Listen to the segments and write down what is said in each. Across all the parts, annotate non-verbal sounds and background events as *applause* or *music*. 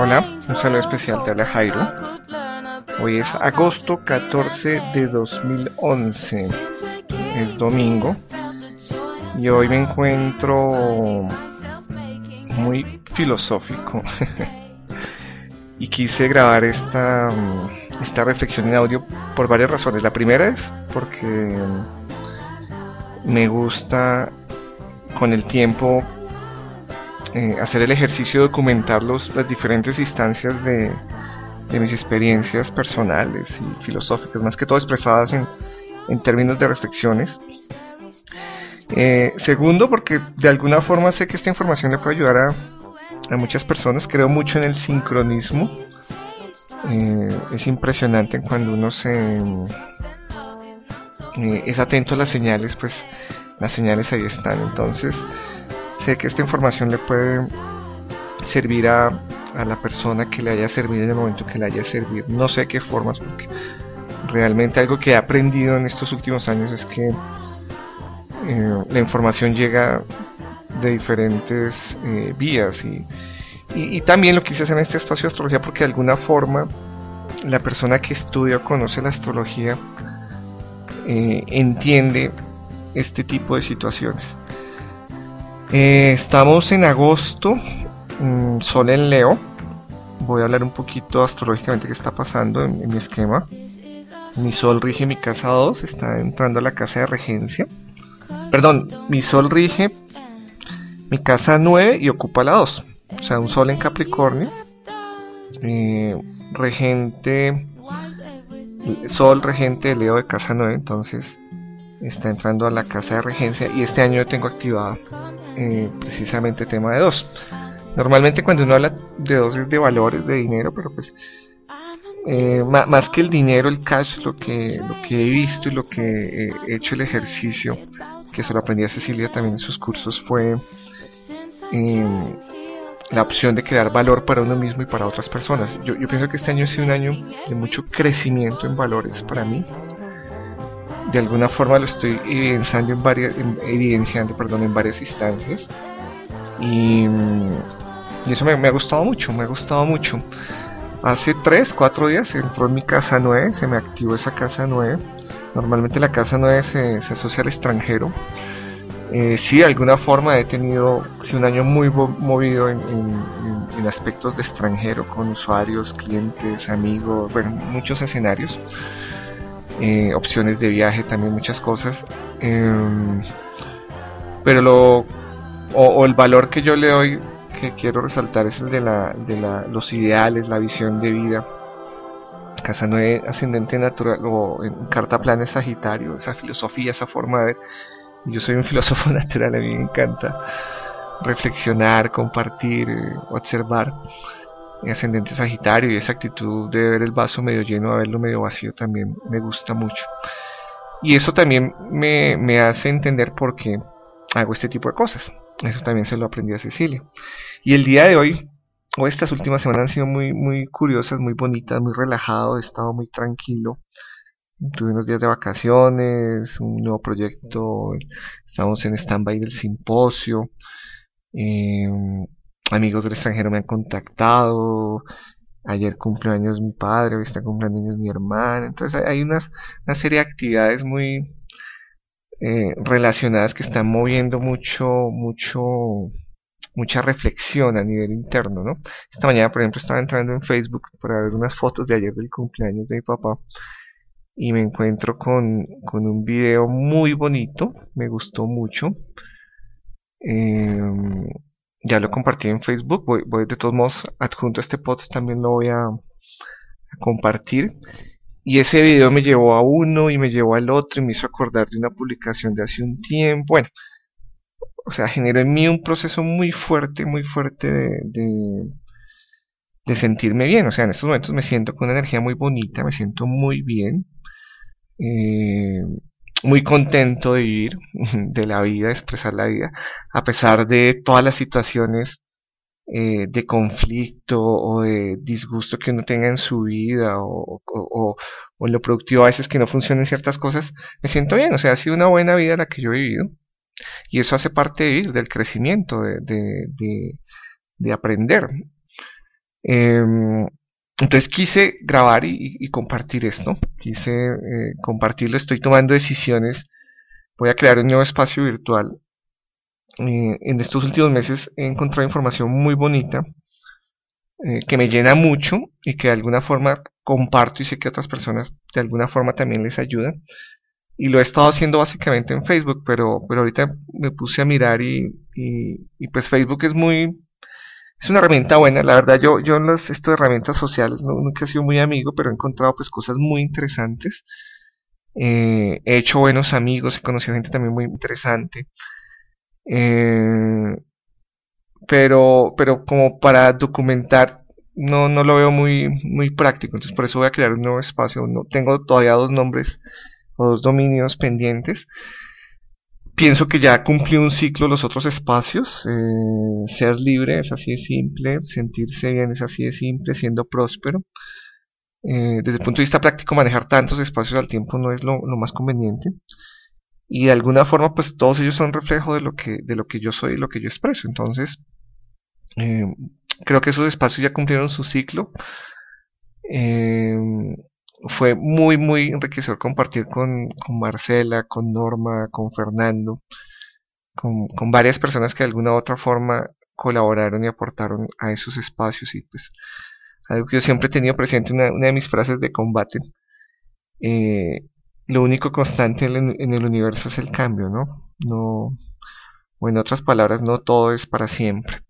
Hola, un saludo especial, te habla Jairo. Hoy es agosto 14 de 2011, es domingo, y hoy me encuentro muy filosófico. *laughs* y quise grabar esta, esta reflexión en audio por varias razones. La primera es porque me gusta con el tiempo eh, hacer el ejercicio de documentar los, las diferentes instancias de, de, mis experiencias personales y filosóficas, más que todo expresadas en, términos de reflexiones. Eh, segundo, porque de alguna forma sé que esta información le puede ayudar a, a muchas personas. Creo mucho en el sincronismo. Eh, es impresionante cuando uno se es atento a las señales, pues las señales ahí están. Entonces, sé que esta información le puede servir a, a la persona que le haya servido en el momento que le haya servido. No sé qué formas, porque realmente algo que he aprendido en estos últimos años es que eh, la información llega de diferentes eh, vías y, y, también lo quise hacer en este espacio de astrología porque de alguna forma la persona que estudia o conoce la astrología eh, entiende este tipo de situaciones. Eh, estamos en agosto, mmm, sol en Leo. Voy a hablar un poquito astrológicamente qué está pasando en, en mi esquema. Mi sol rige mi casa 2, está entrando a la casa de regencia. Perdón, mi sol rige mi casa 9 y ocupa la 2. O sea, un sol en Capricornio. Eh, regente. Sol regente de Leo de casa 9. Entonces está entrando a la casa de regencia. Y este año tengo activada eh, precisamente tema de 2. Normalmente cuando uno habla de 2 es de valores, de dinero, pero pues eh, más, que el dinero, el cash, lo que, lo que he visto y lo que he hecho el ejercicio, que se lo aprendí a Cecilia también en sus cursos, fue eh, la opción de crear valor para uno mismo y para otras personas. Yo, yo, pienso que este año ha sido un año de mucho crecimiento en valores para mí. De alguna forma lo estoy evidenciando en varias, evidenciando, perdón, en varias instancias. Y, eso me, ha gustado mucho, me ha gustado mucho. Hace 3, 4 días entró en mi casa 9, se me activó esa casa 9. Normalmente la casa 9 se, se asocia al extranjero. Eh, sí, de alguna forma he tenido sí, un año muy movido en, en, en, aspectos de extranjero, con usuarios, clientes, amigos, bueno, muchos escenarios. Eh, opciones de viaje, también muchas cosas. Eh, pero lo, o, el valor que yo le doy que quiero resaltar es el de, la, de la, los ideales, la visión de vida. Casa 9 ascendente natural o en carta plana es Sagitario, esa filosofía, esa forma de. Yo soy un *laughs* filósofo natural, a mí me encanta reflexionar, compartir, observar. Ascendente Sagitario y esa actitud de ver el vaso medio lleno a verlo medio vacío también me gusta mucho. Y eso también me, me hace entender por qué hago este tipo de cosas. Eso también se lo aprendí a Cecilia. Y el día de hoy, o estas últimas semanas han sido muy, muy curiosas, muy bonitas, muy relajado, he estado muy tranquilo. Tuve unos días de vacaciones, un nuevo proyecto, estamos en stand-by del simposio. Eh, amigos del extranjero me han contactado. Ayer cumpleaños mi padre, hoy está cumpleaños mi hermana. Entonces hay unas, una serie de actividades muy, eh, relacionadas que están moviendo mucho, mucho, mucha reflexión a nivel interno, ¿no? Esta mañana, por ejemplo, estaba entrando en Facebook para ver unas fotos de ayer del cumpleaños de mi papá y me encuentro con, con un video muy bonito, me gustó mucho. Eh, ya lo compartí en Facebook, voy, voy de todos modos adjunto a este post también lo voy a, compartir y ese video me llevó a uno y me llevó al otro y me hizo acordar de una publicación de hace un tiempo. Bueno, o sea, generó en mí un proceso muy fuerte, muy fuerte de, de, de, sentirme bien. O sea, en estos momentos me siento con una energía muy bonita, me siento muy bien, eh, muy contento de vivir, *laughs* de la vida, de expresar la vida, a pesar de todas las situaciones eh, de conflicto o de disgusto que uno tenga en su vida o, o, en lo productivo a veces que no funcionen ciertas cosas, me siento bien, o sea, ha sido una buena vida la que yo he vivido y eso hace parte de vivir, del crecimiento, de, de, de, de aprender. Em, entonces quise grabar y, compartir esto, quise eh, compartirlo, estoy tomando decisiones, voy a crear un nuevo espacio virtual. Eh, en estos últimos meses he encontrado información muy bonita eh, que me llena mucho y que de alguna forma comparto y sé que otras personas de alguna forma también les ayuda. Y lo he estado haciendo básicamente en Facebook, pero, pero ahorita me puse a mirar y, y pues Facebook es muy es una herramienta buena, la verdad yo, yo en las estas herramientas sociales nunca he sido muy amigo, pero he encontrado pues cosas muy interesantes. Eh, he hecho buenos amigos, he conocido gente también muy interesante. Eh, pero, pero como para documentar no, no lo veo muy, muy práctico, entonces por eso voy a crear un nuevo espacio. No, tengo todavía dos nombres o dos dominios pendientes pienso que ya cumplió un ciclo los otros espacios. Eh, ser libre es así de simple, sentirse bien es así de simple, siendo próspero. Eh, desde el punto de vista práctico, manejar tantos espacios al tiempo no es lo, más conveniente. Y de alguna forma, pues todos ellos son reflejo de lo que, de lo que yo soy y lo que yo expreso. Entonces, eh, creo que esos espacios ya cumplieron su ciclo fue muy, muy enriquecedor compartir con, con Marcela, con Norma, con Fernando, con, con, varias personas que de alguna u otra forma colaboraron y aportaron a esos espacios y pues algo que yo siempre he tenido presente, una, una de mis frases de combate, eh, lo único constante en, en el universo es el cambio, ¿no? No, o en otras palabras, no todo es para siempre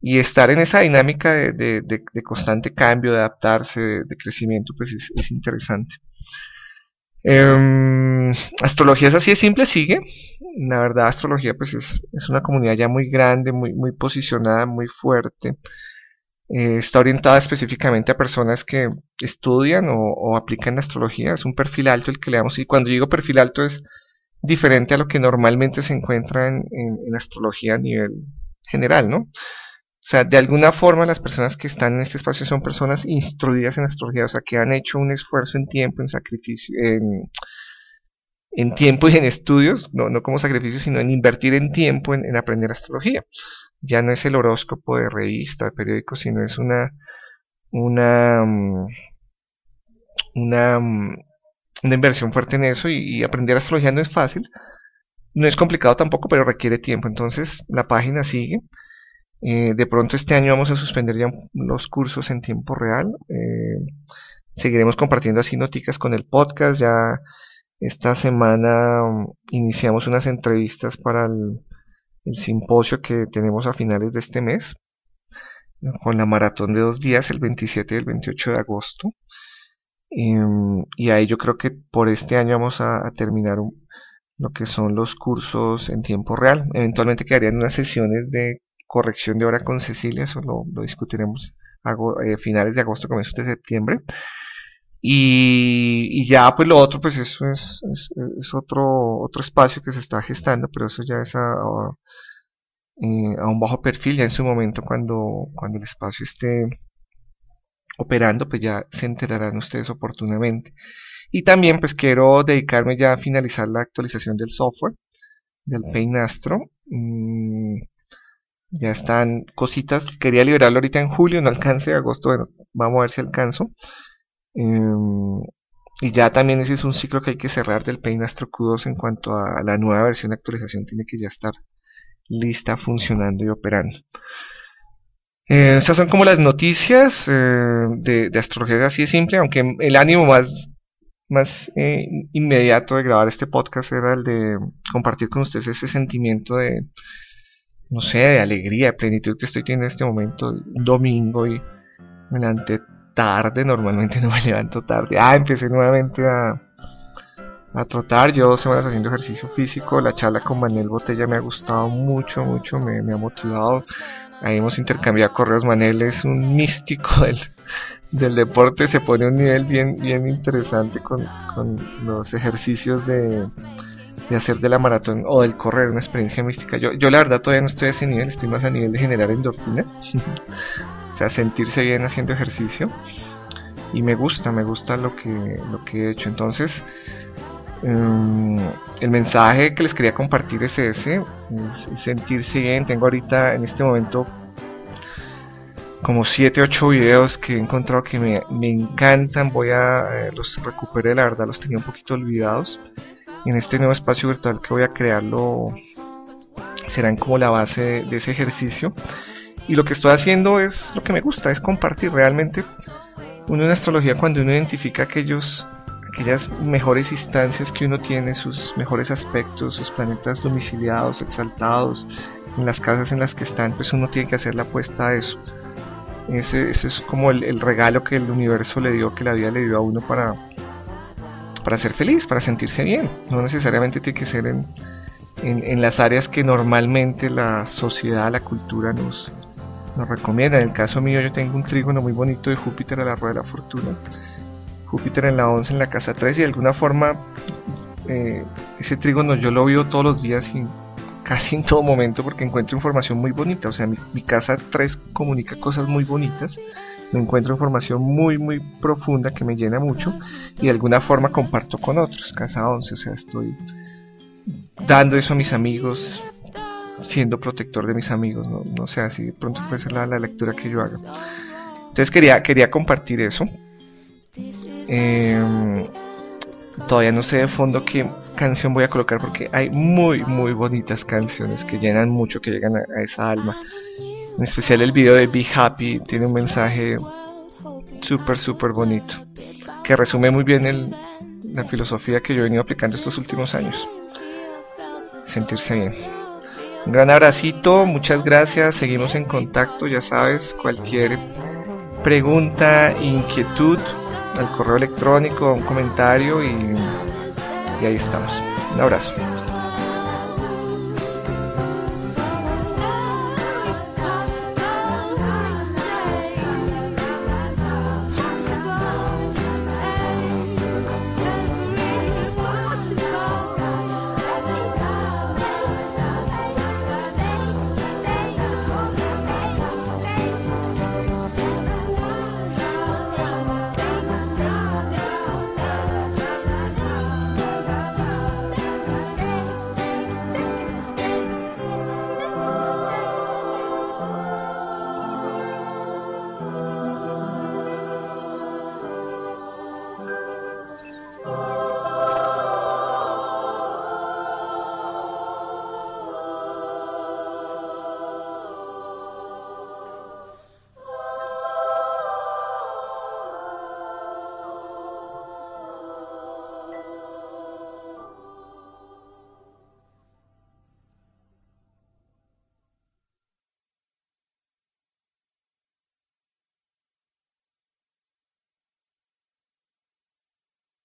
y estar en esa dinámica de, de, constante cambio, de adaptarse, de, crecimiento, pues es, interesante. Em, astrología es así de simple, sigue. La verdad, astrología pues es, es una comunidad ya muy grande, muy, muy posicionada, muy fuerte. Eh, está orientada específicamente a personas que estudian o, aplican astrología. Es un perfil alto el que le damos. Y cuando digo perfil alto es diferente a lo que normalmente se encuentra en, en astrología a nivel general, ¿no? O sea, de alguna forma las personas que están en este espacio son personas instruidas en astrología, o sea, que han hecho un esfuerzo en tiempo, en sacrificio, en, en tiempo y en estudios, no, no como sacrificio, sino en invertir en tiempo en, aprender astrología. Ya no es el horóscopo de revista, de periódico, sino es una, una, mm, mm, una inversión fuerte en eso y aprender astrología no es fácil. No es complicado tampoco, pero requiere tiempo. Entonces la página sigue. Eh, de pronto este año vamos a suspender ya los cursos en tiempo real. Eh, seguiremos compartiendo así noticas con el podcast. Ya esta semana um, iniciamos unas entrevistas para el, simposio que tenemos a finales de este mes con la maratón de dos días, el 27 y el 28 de agosto. Em, y ahí yo creo que por este año vamos a, terminar lo que son los cursos en tiempo real. Eventualmente quedarían unas sesiones de corrección de hora con Cecilia, eso lo, discutiremos a eh, finales de agosto, comienzos de septiembre. Y, ya pues lo otro pues eso es, es, otro otro espacio que se está gestando pero eso ya es a, eh, a, un bajo perfil. Ya en su momento cuando cuando el espacio esté operando pues ya se enterarán ustedes oportunamente. Y también pues quiero dedicarme ya a finalizar la actualización del software del Painastro mm, ya están cositas. Quería liberarlo ahorita en julio, no alcance, agosto, bueno, vamos a ver si alcanzo. Em, y ya también ese es un ciclo que hay que cerrar del Painastro Q2 en cuanto a la nueva versión de actualización. Tiene que ya estar lista, funcionando y operando. Eh, estas son como las noticias eh, de, de, astrología así de simple, aunque el ánimo más, más eh, inmediato de grabar este podcast era el de compartir con ustedes ese sentimiento de, no sé, de alegría, de plenitud que estoy teniendo en este momento, domingo y me levanté tarde, normalmente *laughs* no me levanto tarde. Ah, empecé nuevamente a, a trotar, yo dos semanas haciendo ejercicio físico, la charla con Manuel Botella me ha gustado mucho, mucho, me, me ha motivado. Ahí hemos intercambiado correos, Manuel es un *laughs* místico del, del deporte, se pone a un nivel bien, bien interesante con, con los ejercicios de de hacer de la maratón o del correr una experiencia mística. Yo, yo la verdad todavía no estoy a ese nivel, estoy más a nivel de generar endorfinas. *laughs* o sea, sentirse bien haciendo ejercicio. Y me gusta, me gusta lo que, lo que he hecho. Entonces, em, el mensaje que les quería compartir es ese, sentirse bien. Tengo ahorita en este momento como 7, 8 videos que he encontrado que me, encantan. Voy a eh, los recuperé, la verdad los tenía un poquito olvidados. En este nuevo espacio virtual que voy a crearlo serán como la base de, ese ejercicio. Y lo que estoy haciendo es lo que me gusta, es compartir realmente. Uno en astrología cuando uno identifica aquellos aquellas mejores instancias que uno tiene, sus mejores aspectos, sus planetas domiciliados, exaltados, en las casas en las que están, pues uno tiene que hacer la apuesta a eso. Ese, es como el, regalo que el universo le dio, que la vida le dio a uno para, para ser feliz, para sentirse bien. No necesariamente tiene que ser en, en, las áreas que normalmente la sociedad, la cultura nos, nos recomienda. En el caso mío yo tengo un trígono muy bonito de Júpiter a la rueda de la fortuna. Júpiter en la 11 en la casa 3 y de alguna forma eh, ese trígono yo lo vivo todos los días y casi en todo momento porque encuentro información muy bonita. O sea, mi, casa 3 comunica cosas muy bonitas. Me encuentro información muy, muy profunda que me llena mucho y de alguna forma comparto con otros. Casa 11, o sea, estoy dando eso a mis amigos, siendo protector de mis amigos. No, no sé, así de pronto puede ser la, la lectura que yo haga. Entonces quería, quería compartir eso. Eh, todavía no sé de fondo qué canción voy a colocar porque hay muy muy bonitas canciones que llenan mucho, que llegan a, esa alma. En especial el video de Be Happy tiene un mensaje súper súper bonito que resume muy bien el, la filosofía que yo he venido aplicando estos últimos años. Sentirse bien. Un gran abracito, muchas gracias, seguimos en contacto, ya sabes, cualquier pregunta, inquietud, al correo electrónico, un comentario y, y ahí estamos. Un abrazo.